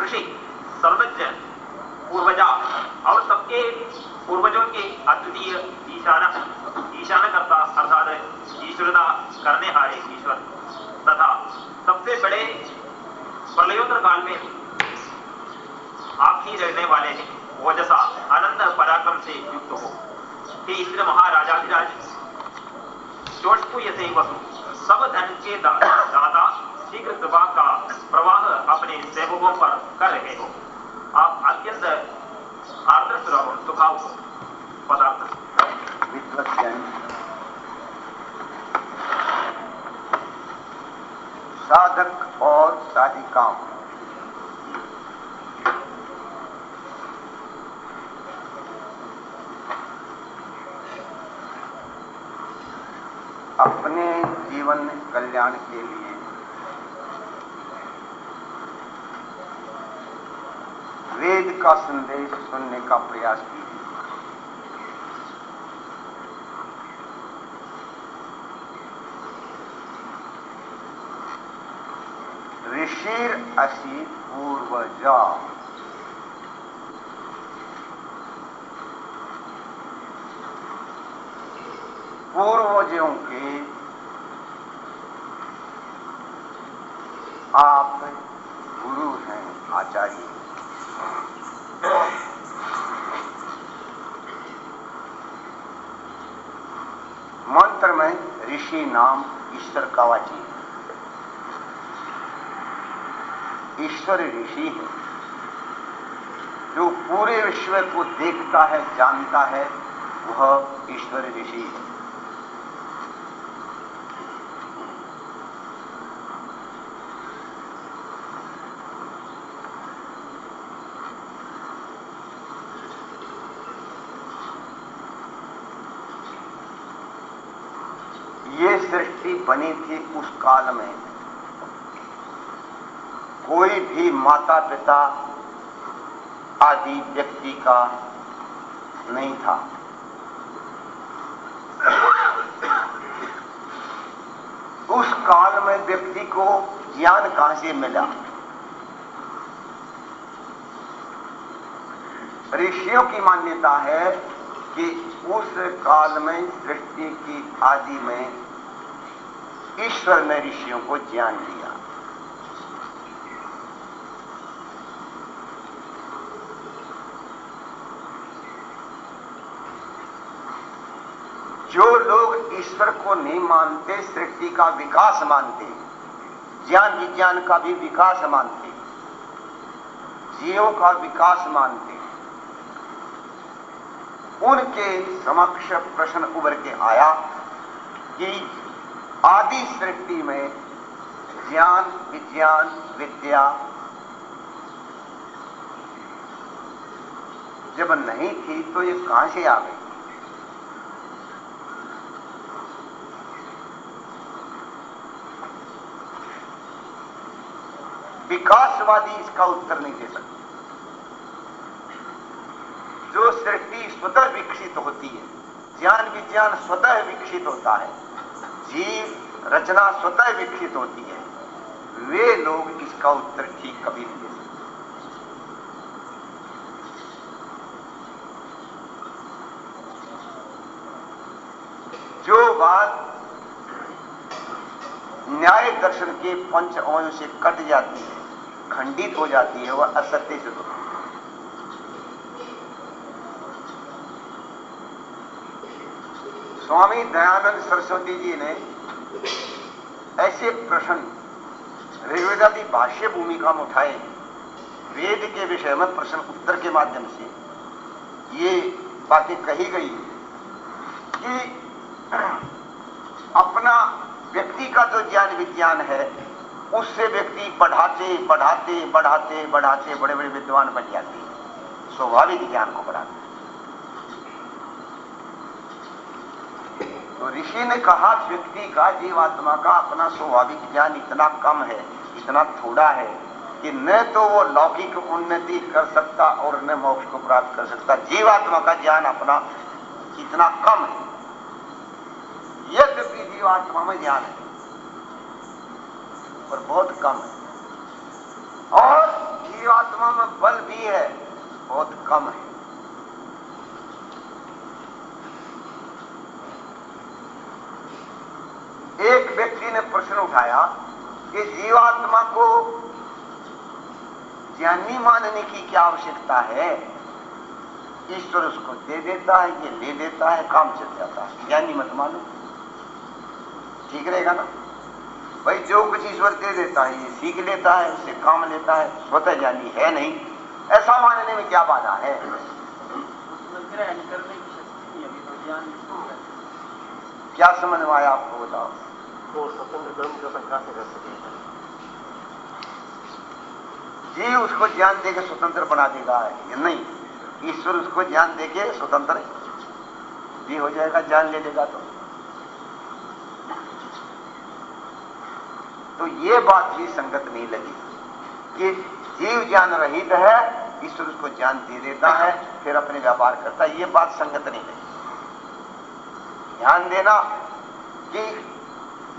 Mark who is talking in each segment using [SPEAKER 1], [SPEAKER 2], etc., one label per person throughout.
[SPEAKER 1] ऋषि, सर्वज्ञ, पूर्वजा और सबके पूर्वजों के अद्वितीय ईशान ईशान करता अर्थात ईश्वरता करने हारे ईश्वर। तथा सबसे बड़े प्रलयोत्तर काल में आप ही रहने वाले हैं ओजसा अनंत पराक्रम से युक्त हो। हे ईश्वर महाराजाधिराज चोटपुय से वसु सब धन के दाता, शीघ्र कृपा का अपने सेवकों पर कर रहे हो। आप अत्यंत आर्द्र स्वभाव हो। पदार्थ।
[SPEAKER 2] साधक और साधिकाओं। अपने जीवन कल्याण के लिए वेद का संदेश सुनने का प्रयास कीजिए। ऋषिर असी पूर्वजा। पूर्वजों के आप गुरु हैं आचार्य मंत्र में ऋषि नाम ईश्वर का वाची है। ईश्वर ऋषि है। जो पूरे विश्व को देखता है, जानता है, वह ईश्वर ऋषि है। ये सृष्टि बनी थी उस काल में। कोई भी माता पिता आदि व्यक्ति का नहीं था। उस काल में व्यक्ति को ज्ञान कहाँ से मिला? ऋषियों की मान्यता है कि उस काल में सृष्टि की आदि में ईश्वर ने ऋषियों को ज्ञान दिया जो लोग ईश्वर को नहीं मानते, सृष्टि का विकास मानते, ज्ञान विज्ञान का भी विकास मानते, जीवों का विकास मानते, उनके समक्ष प्रश्न उभर के आया कि आदि सृष्टि में ज्ञान, विज्ञान, विद्या जब नहीं थी तो ये कहाँ से आ गई? विकासवादी इसका उत्तर नहीं दे सकते। जो सृष्टि स्वतः विकसित होती है, ज्ञान, विज्ञान स्वतः विकसित होता है, जीव रचना स्वतः विकसित होती है। वे लोग इसका उत्तर ठीक कभी नहीं दे सकते। जो बात न्याय दर्शन के पंच अंश से कट जाती है, खंडित हो जाती है, वह असत्य सिद्ध होती है स्वामी दयानंद सरस्वती जी ने ऐसे प्रश्न ऋग्वेदादि भाष्य भूमिका में उठाए, वेद के विषय में प्रश्न उत्तर के माध्यम से ये बातें कही गई कि अपना व्यक्ति का जो ज्ञान विज्ञान है, उससे व्यक्ति बढ़ाते बढ़ाते बढ़ाते बढ़ाते बड़े बड़े विद्वान बन जाते हैं। स्वाभाविक ज्ञान को बढ़ाते तो ऋषि ने कहा व्यक्ति का जीवात्मा का अपना स्वाभाविक ज्ञान इतना कम है, इतना थोड़ा है, कि न तो वो लौकिक उन्नति कर सकता और न मोक्ष को प्राप्त कर सकता। जीवात्मा का ज्ञान अपना इतना कम है। यद्यपि जीवात्मा में ज्ञान है, पर बहुत कम है। और जीवात्मा में बल भी है, बहुत कम है। एक व्यक्ति ने प्रश्न उठाया कि जीवात्मा को ज्ञानी मानने की क्या आवश्यकता है? ईश्वर उसको दे देता है, ये ले देता है, काम चल जाता है। ज्ञानी मत मानो। ठीक रहेगा ना? भाई, जो कुछ ईश्वर दे देता है, ये सीख लेता है उससे काम लेता है, स्वतः ज्ञानी है नहीं। ऐसा मानने में क्या बाधा है?
[SPEAKER 3] ग्रहण करने की शक्ति नहीं अभी तो
[SPEAKER 2] क्या समझ में आया आपको बताओ?
[SPEAKER 1] तो स्वतंत्र कर्म का संख्या से कर सके।
[SPEAKER 2] जी उसको ज्ञान देके स्वतंत्र बना देगा ये नहीं। ईश्वर उसको ज्ञान देके स्वतंत्र भी हो जाएगा ज्ञान ले लेगा तो। तो ये बात भी संगत नहीं लगी कि जीव ज्ञान रहित है ईश्वर उसको ज्ञान दे देता है फिर अपने व्यापार करता है ये बात संगत नहीं लगी ध्यान देना कि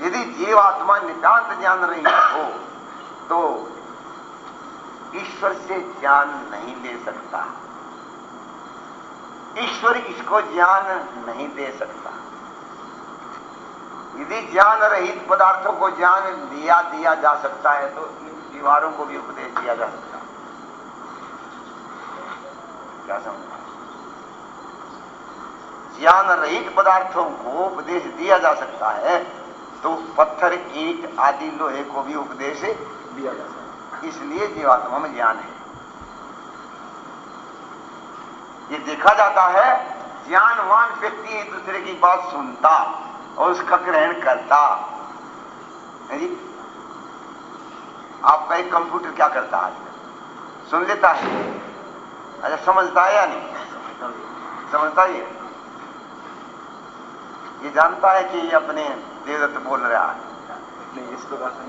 [SPEAKER 2] यदि जीवात्मा नितांत ज्ञान रहित हो तो ईश्वर से ज्ञान नहीं ले सकता। ईश्वर इसको ज्ञान नहीं दे सकता। यदि ज्ञान रहित पदार्थों को ज्ञान दिया दिया जा सकता है तो इन दीवारों को भी उपदेश दिया जा सकता है। क्या समझ ज्ञान रहित पदार्थों को उपदेश दिया जा सकता है तो पत्थर, ईट आदि लोहे को भी उपदेश दिया जा सकता है। इसलिए जीवात्मा में ज्ञान है। ये देखा जाता है, ज्ञानवान व्यक्ति एक दूसरे की बात सुनता और उसका ग्रहण करता। आपका एक कंप्यूटर क्या करता है? सुन लेता है। अच्छा समझता है या नहीं? समझता ही है। ये जानता है कि ये अपने देवदत्त बोल रहा है।
[SPEAKER 1] नहीं इस प्रकार से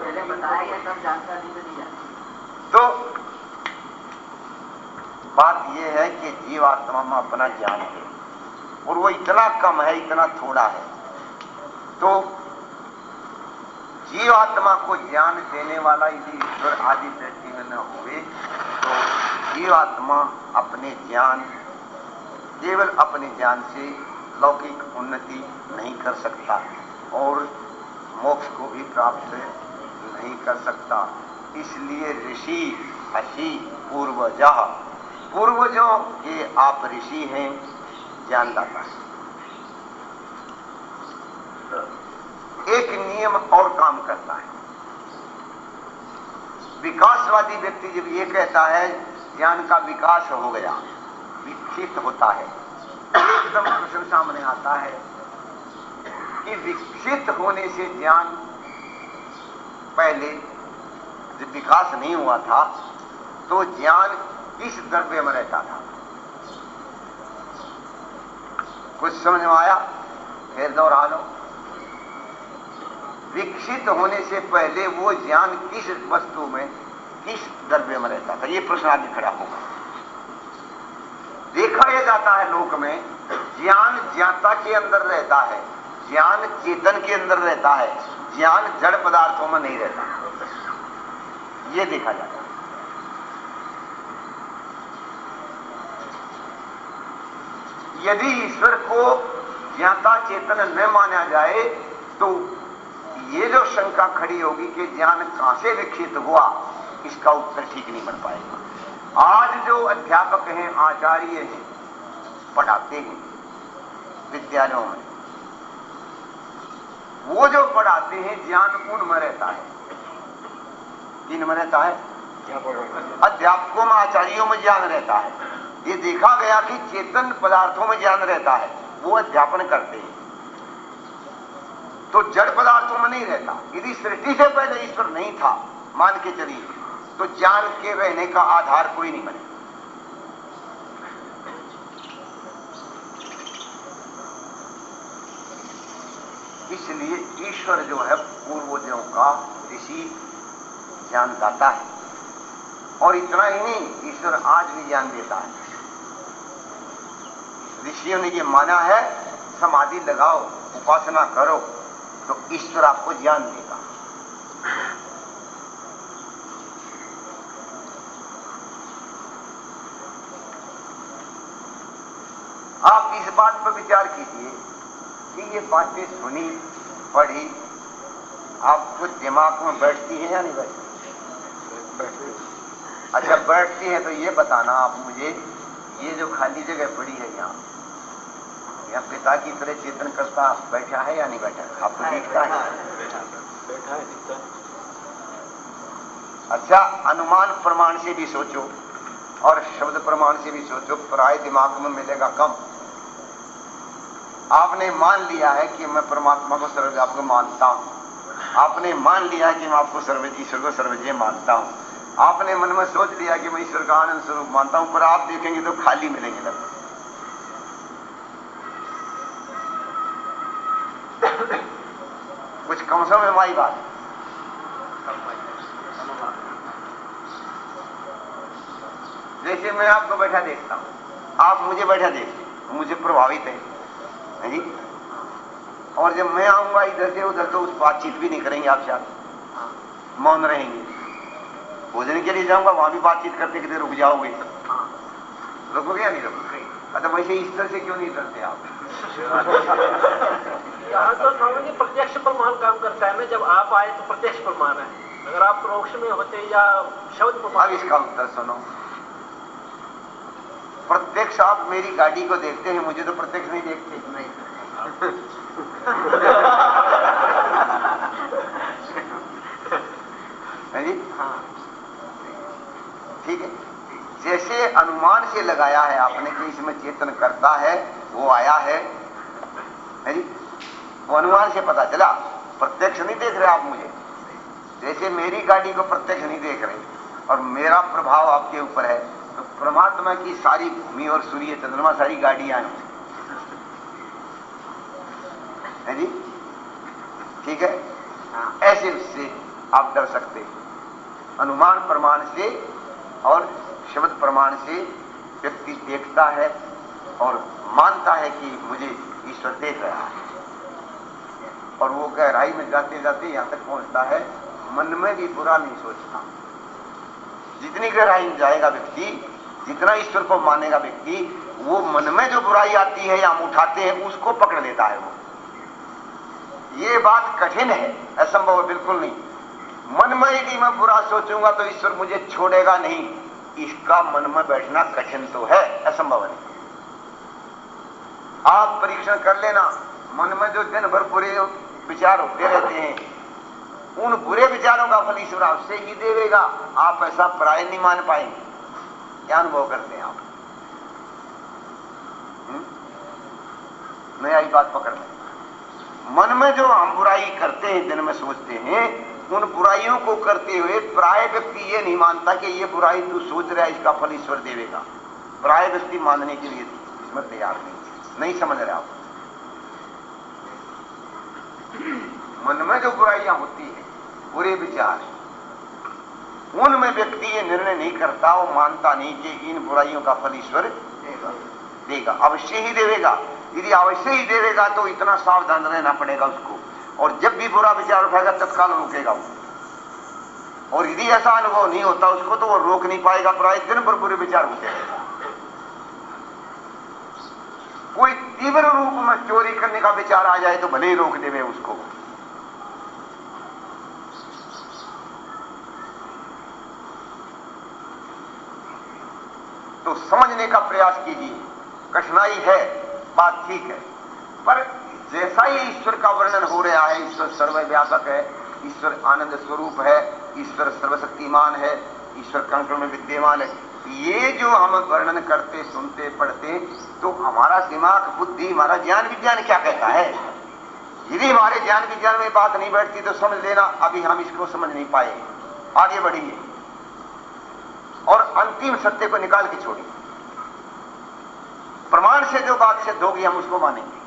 [SPEAKER 3] पहले बताया गया तब जानकारी तो नहीं
[SPEAKER 2] तो बात यह है कि जीवात्मा में अपना ज्ञान है और वो इतना कम है इतना थोड़ा है। तो जीवात्मा को ज्ञान देने वाला यदि ईश्वर आदि दृष्टि में न तो जीवात्मा अपने ज्ञान, केवल अपने ज्ञान से लौकिक उन्नति नहीं कर सकता और मोक्ष को भी प्राप्त नहीं कर सकता। इसलिए ऋषि, अशी, पूर्वजा, पूर्वजों के आप ऋषि हैं, ज्ञानदाता। एक नियम और काम करता है। विकासवादी व्यक्ति जब ये कहता है ज्ञान का विकास हो गया, विकसित होता है। एकदम प्रश्न सामने आता है कि विकसित होने से ज्ञान पहले विकास नहीं हुआ था तो ज्ञान किस द्रव्य में रहता था। कुछ समझ में आया? फिर दोहरा लो विकसित होने से पहले वो ज्ञान किस वस्तु में किस द्रव्य में रहता था, ये प्रश्न आगे खड़ा होगा। देखा यह जाता है लोक में, ज्ञान ज्ञाता के अंदर रहता है, ज्ञान चेतन के अंदर रहता है, ज्ञान जड़ पदार्थों में नहीं रहता। यह देखा जाता है। यदि ईश्वर को ज्ञाता चेतन न माना जाए तो ये जो शंका खड़ी होगी कि ज्ञान कहाँ से विकसित हुआ इसका उत्तर ठीक नहीं बन पाएगा। आज जो अध्यापक हैं, आचार्य हैं, पढ़ाते हैं, विद्यालयों में, वो जो पढ़ाते हैं ज्ञान उनमें रहता है। किन में रहता है? अध्यापकों में, आचार्यों में ज्ञान रहता है। ये देखा गया कि चेतन पदार्थों में ज्ञान रहता है। वो अध्यापन करते हैं। तो जड़ पदार्थों में नहीं रहता। यदि सृष्टि से पहले ईश्वर नहीं था, मान के चलिए। तो ज्ञान के रहने का आधार कोई नहीं बनेगा इसलिए ईश्वर जो है पूर्वजों का ऋषि ज्ञान दाता है। और इतना ही नहीं, ईश्वर आज भी ज्ञान देता है। ऋषियों ने यह माना है, समाधि लगाओ, उपासना करो तो ईश्वर आपको ज्ञान देगा। आप इस बात पर विचार कीजिए कि ये बातें सुनी पढ़ी आपको दिमाग में बैठती है या नहीं बैठती? अच्छा बैठती है तो ये बताना आप मुझे ये जो खाली जगह पड़ी है यहाँ या पिता की तरह चेतन करता बैठा है या नहीं बैठा? आपको दिखता है।
[SPEAKER 4] बैठा है दिखता है।
[SPEAKER 2] अच्छा अनुमान प्रमाण से भी सोचो और शब्द प्रमाण से भी सोचो प्राय दिमाग में मिलेगा कम। आपने मान लिया है कि मैं परमात्मा को सर्वव्यापक मानता हूँ। आपने मान लिया है कि मैं आपको सर्व, ईश्वर को सर्वजय मानता हूँ। आपने मन में सोच लिया कि मैं ईश्वर का आनंद स्वरूप मानता हूँ, पर आप देखेंगे तो खाली मिलेंगे लगभग कुछ कम समय हमारी बात। जैसे मैं आपको बैठा देखता हूँ। आप मुझे बैठा देखते तो मुझे प्रभावित है। है जी और जब मैं आऊँगा इधर से उधर तो उस बातचीत भी नहीं करेंगे आप साथ मौन रहेंगे। भोजन के लिए जाऊँगा वहाँ भी बातचीत करते कितने रुक जाओगे। रुकोगे या नहीं रुकोगे? अच्छा वैसे इस तरह से क्यों नहीं करते आप?
[SPEAKER 4] यहाँ तो स्वामी जी प्रत्यक्ष प्रमाण काम करता है ना जब आप आए तो प्रत्यक्ष प्रमाण है। अगर आप परोक्ष में होते या शब्द प्रमाण
[SPEAKER 2] इसका उत्तर सुनो। प्रत्यक्ष आप मेरी गाड़ी को देखते हैं मुझे तो प्रत्यक्ष नहीं देखते। नहीं जी?
[SPEAKER 4] हाँ।
[SPEAKER 2] ठीक है। जैसे अनुमान से लगाया है आपने कि इसमें चेतन करता है वो आया है। है जी? वो अनुमान से पता चला। प्रत्यक्ष नहीं देख रहे आप मुझे। जैसे मेरी गाड़ी को प्रत्यक्ष नहीं देख रहे और मेरा प्रभाव आपके ऊपर है तो परमात्मा की सारी भूमि और सूर्य चंद्रमा सारी गाड़ियाँ हैं। है जी? ठीक है? ऐसे उससे आप डर सकते अनुमान प्रमाण से और शब्द प्रमाण से व्यक्ति देखता है और मानता है कि मुझे ईश्वर देख रहा है। और वो गहराई में जाते जाते यहाँ तक पहुँचता है मन में भी बुरा नहीं सोचता। जितनी गहराई में जाएगा व्यक्ति, जितना ईश्वर को मानेगा व्यक्ति, वो मन में जो बुराई आती है या हम उठाते हैं, उसको पकड़ लेता है वो। ये बात कठिन है, असंभव है, बिल्कुल नहीं। मन में यदि मैं बुरा सोचूँगा तो ईश्वर मुझे छोड़ेगा नहीं। इसका मन में बैठना कठिन तो है, असंभव नहीं। आप परीक्षण कर लेना, मन में जो दिन भर बुरे विचार होते रहते हैं उन बुरे विचारों का फल ईश्वर आपसे ही देवेगा। आप ऐसा प्राय नहीं मान पाएँगे। क्या अनुभव करते हैं आप? हम्म? मैं आई बात पकड़ लें। मन में जो हम बुराई करते हैं, दिन में सोचते हैं, उन बुराइयों को करते हुए प्राय व्यक्ति ये नहीं मानता कि ये बुराई तू सोच रहा है, इसका फल ईश्वर देवेगा। प्राय व्यक्ति मानने के लिए इसमें तैयार नहीं नहीं समझ रहे आप? मन में जो बुराइयाँ होती बुरे विचार उनमें व्यक्ति ये निर्णय नहीं करता, वो मानता नहीं कि इन बुराइयों का फल ईश्वर देगा। अवश्य ही देवेगा। यदि अवश्य ही देवेगा तो इतना सावधान रहना पड़ेगा उसको। और जब भी बुरा विचार उठाएगा, तत्काल रोकेगा और यदि ऐसा अनुभव नहीं होता उसको तो वो रोक नहीं पाएगा। प्राय दिन भर बुरे विचार होते कोई तीव्र रूप में चोरी करने का विचार आ जाए तो भले ही रोक देवे उसको तो समझने का प्रयास कीजिए। कठिनाई है, बात ठीक है। पर जैसा ही ईश्वर का वर्णन हो रहा है, ईश्वर सर्वव्यापक है, ईश्वर आनंद स्वरूप है, ईश्वर सर्वशक्तिमान है, ईश्वर कंकड़ में विद्यमान है। ये जो हम वर्णन करते, सुनते, पढ़ते तो हमारा दिमाग, बुद्धि, हमारा ज्ञान विज्ञान क्या कहता है? यदि हमारे ज्ञान विज्ञान में बात नहीं बैठती तो समझ लेना, अभी हम इसको समझ नहीं पाए। आगे बढ़िए। और अंतिम सत्य को निकाल के छोड़िए। प्रमाण से जो बात सिद्ध होगी, हम उसको मानेंगे।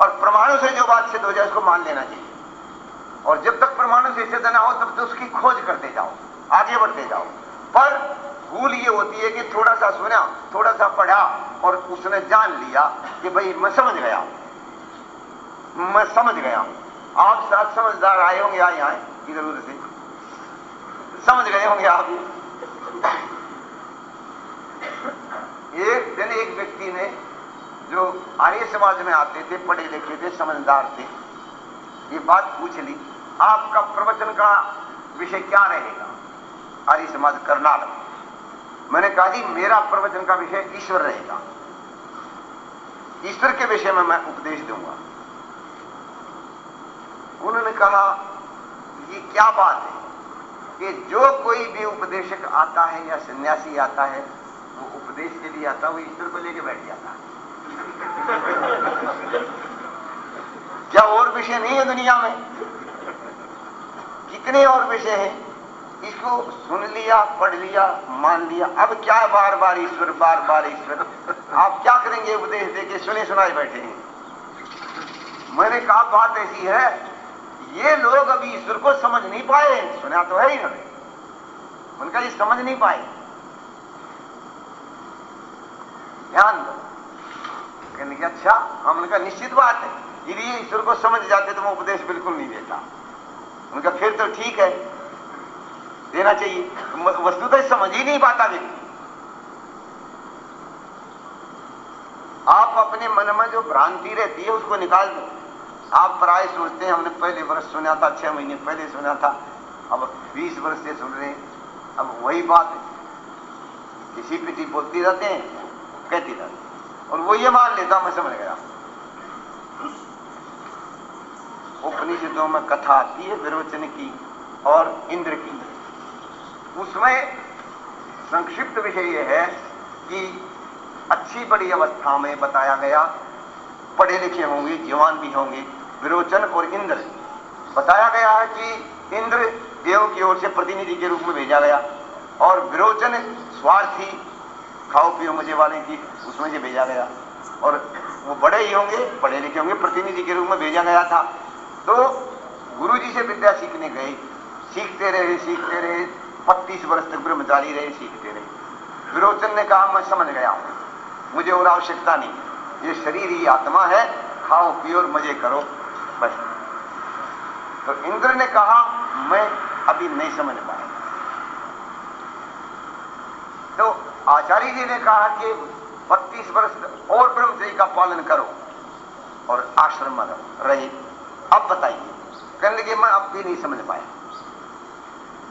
[SPEAKER 2] और प्रमाणों से जो बात सिद्ध हो जाए, उसको मान लेना चाहिए। और जब तक प्रमाणों से सिद्ध ना हो, तब तो उसकी खोज करते जाओ, आगे बढ़ते जाओ। पर भूल ये होती है कि थोड़ा सा सुना थोड़ा सा पढ़ा, और उसने जान लिया कि भाई, मैं समझ गया। मैं समझ गया। हूँ आप साथ समझदार आए होंगे, आए आए इधर उधर से। समझ गए होंगे आप। एक दिन एक व्यक्ति ने जो आर्य समाज में आते थे, पढ़े लिखे थे, समझदार थे, ये बात पूछ ली, आपका प्रवचन का विषय क्या रहेगा? आर्य समाज करनाल। मैंने कहा, जी, मेरा प्रवचन का विषय ईश्वर रहेगा। ईश्वर के विषय में मैं उपदेश दूँगा। उन्होंने कहा, ये क्या बात है? कि जो कोई भी उपदेशक आता है या सन्यासी आता है उपदेश के लिए आता है वो ईश्वर को लेके बैठ जाता क्या और विषय नहीं है दुनिया में? कितने और विषय हैं? इसको सुन लिया, पढ़ लिया, मान लिया। अब क्या बार बार ईश्वर बार बार ईश्वर? आप क्या करेंगे उपदेश देके सुने सुनाए बैठे हैं। मैंने कहा, बात ऐसी है, ये लोग अभी ईश्वर को समझ नहीं पाए सुना तो है इन्होंने। उनका ये समझ नहीं पाए। ध्यान दो। कहने की अच्छा हमने कहा निश्चित बात है। यदि ईश्वर को समझ जाते तो मैं उपदेश बिल्कुल नहीं देता। उनका फिर तो ठीक है। देना चाहिए। वस्तु तो समझ ही नहीं पाता व्यक्ति। आप अपने मन में जो भ्रांति रहती है, उसको निकाल दो। आप प्राय सोचते हैं, हमने पहले वर्ष सुना था, छह महीने पहले सुना था। अब बीस वर्ष से सुन रहे हैं। अब वही बात है। किसी पीटी बोलती रहते हैं। कहती रहती और वो ये मान लेता, मैं समझ गया। उपनिषदों में कथा आती है विरोचन की और इंद्र की। उसमें संक्षिप्त विषय यह है कि अच्छी बड़ी अवस्था में बताया गया, पढ़े लिखे होंगे, जवान भी होंगे, विरोचन और इंद्र। बताया गया है कि इंद्र देव की ओर से प्रतिनिधि के रूप में भेजा गया और विरोचन, स्वार्थी खाओ, पियो मज़े वाले की, उसमें से भेजा गया। और वो बड़े ही होंगे, पढ़े लिखे होंगे, प्रतिनिधि के रूप में भेजा गया था। तो गुरु जी से विद्या सीखने गए। सीखते रहे सीखते रहे, बत्तीस वर्ष तक ब्रह्मचारी रहे, सीखते रहे। विरोचन ने कहा, मैं समझ गया हूँ। मुझे और आवश्यकता नहीं। ये शरीर ही आत्मा है। खाओ, पियो और मज़े करो। बस। तो इंद्र ने कहा, मैं अभी नहीं समझ पाया तो आचार्य जी ने कहा कि बत्तीस वर्ष और ब्रह्मचर्य का पालन करो और आश्रम में रहे अब बताइए कहने लगे मैं अब भी नहीं समझ पाया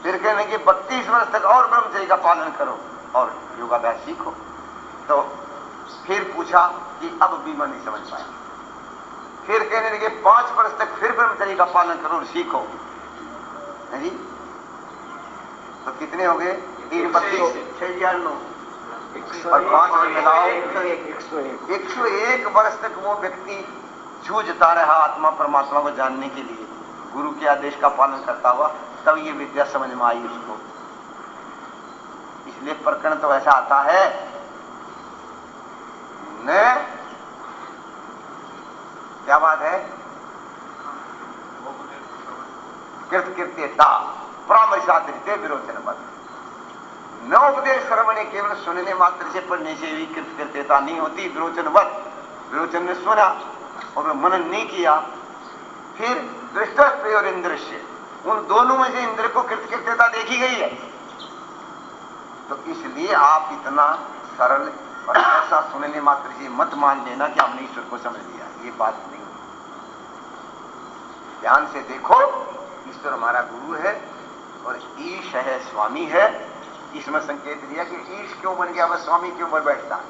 [SPEAKER 2] फिर कहने लगे बत्तीस वर्ष तक और ब्रह्मचर्य का पालन करो और योगाभ्यास सीखो तो फिर पूछा कि अब भी मैं नहीं समझ पाया फिर कहने लगे पाँच वर्ष तक फिर ब्रह्मचर्य का पालन करो और सीखो है जी तो कितने हो गए तीन बत्तीस छह हज़ार नौ में मिलाओ एक सौ एक वर्ष तक वो व्यक्ति जूझता रहा आत्मा परमात्मा को जानने के लिए। गुरु के आदेश का पालन करता हुआ, तब ये विद्या समझ में आई उसको। इसलिए प्रकरण तो ऐसा आता है, न? क्या बात है? कृत कृत्यता परामर्शादृत्य विरोचन मत। न उपदेश श्रवण केवल सुनने मात्र से पढ़ने से भी कृत कृत्यता नहीं होती। विरोचन वत विरोचन ने सुना और मनन नहीं किया। फिर दृष्टि और इंद्रश्य उन दोनों में से इंद्र को कृतकृत्यता देखी गई है। तो इसलिए आप इतना सरल और ऐसा सुनने मात्र से मत मान लेना कि हमने ईश्वर को समझ लिया। ये बात नहीं। ध्यान से देखो, ईश्वर हमारा गुरु है और ईश है स्वामी है। इसमें संकेत दिया कि ईश क्यों बन गया, वह स्वामी क्यों ऊपर बैठता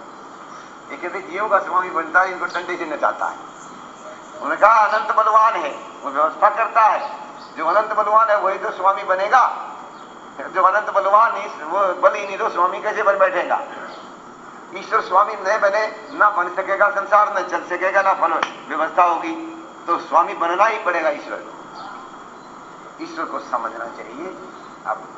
[SPEAKER 2] ये कहते, जीव का स्वामी बनता है, इनको ठंडे से नचाता है। उन्होंने कहा, अनंत बलवान है, वो व्यवस्था करता है। जो अनंत बलवान है, वही तो स्वामी बनेगा। जो अनंत बलवान नहीं वो बल ही नहीं तो स्वामी कैसे बन बैठेगा? ईश्वर स्वामी न बने, ना बन सकेगा संसार, न चल सकेगा, ना फल व्यवस्था होगी। तो स्वामी बनना ही पड़ेगा ईश्वर ईश्वर को समझना चाहिए। अब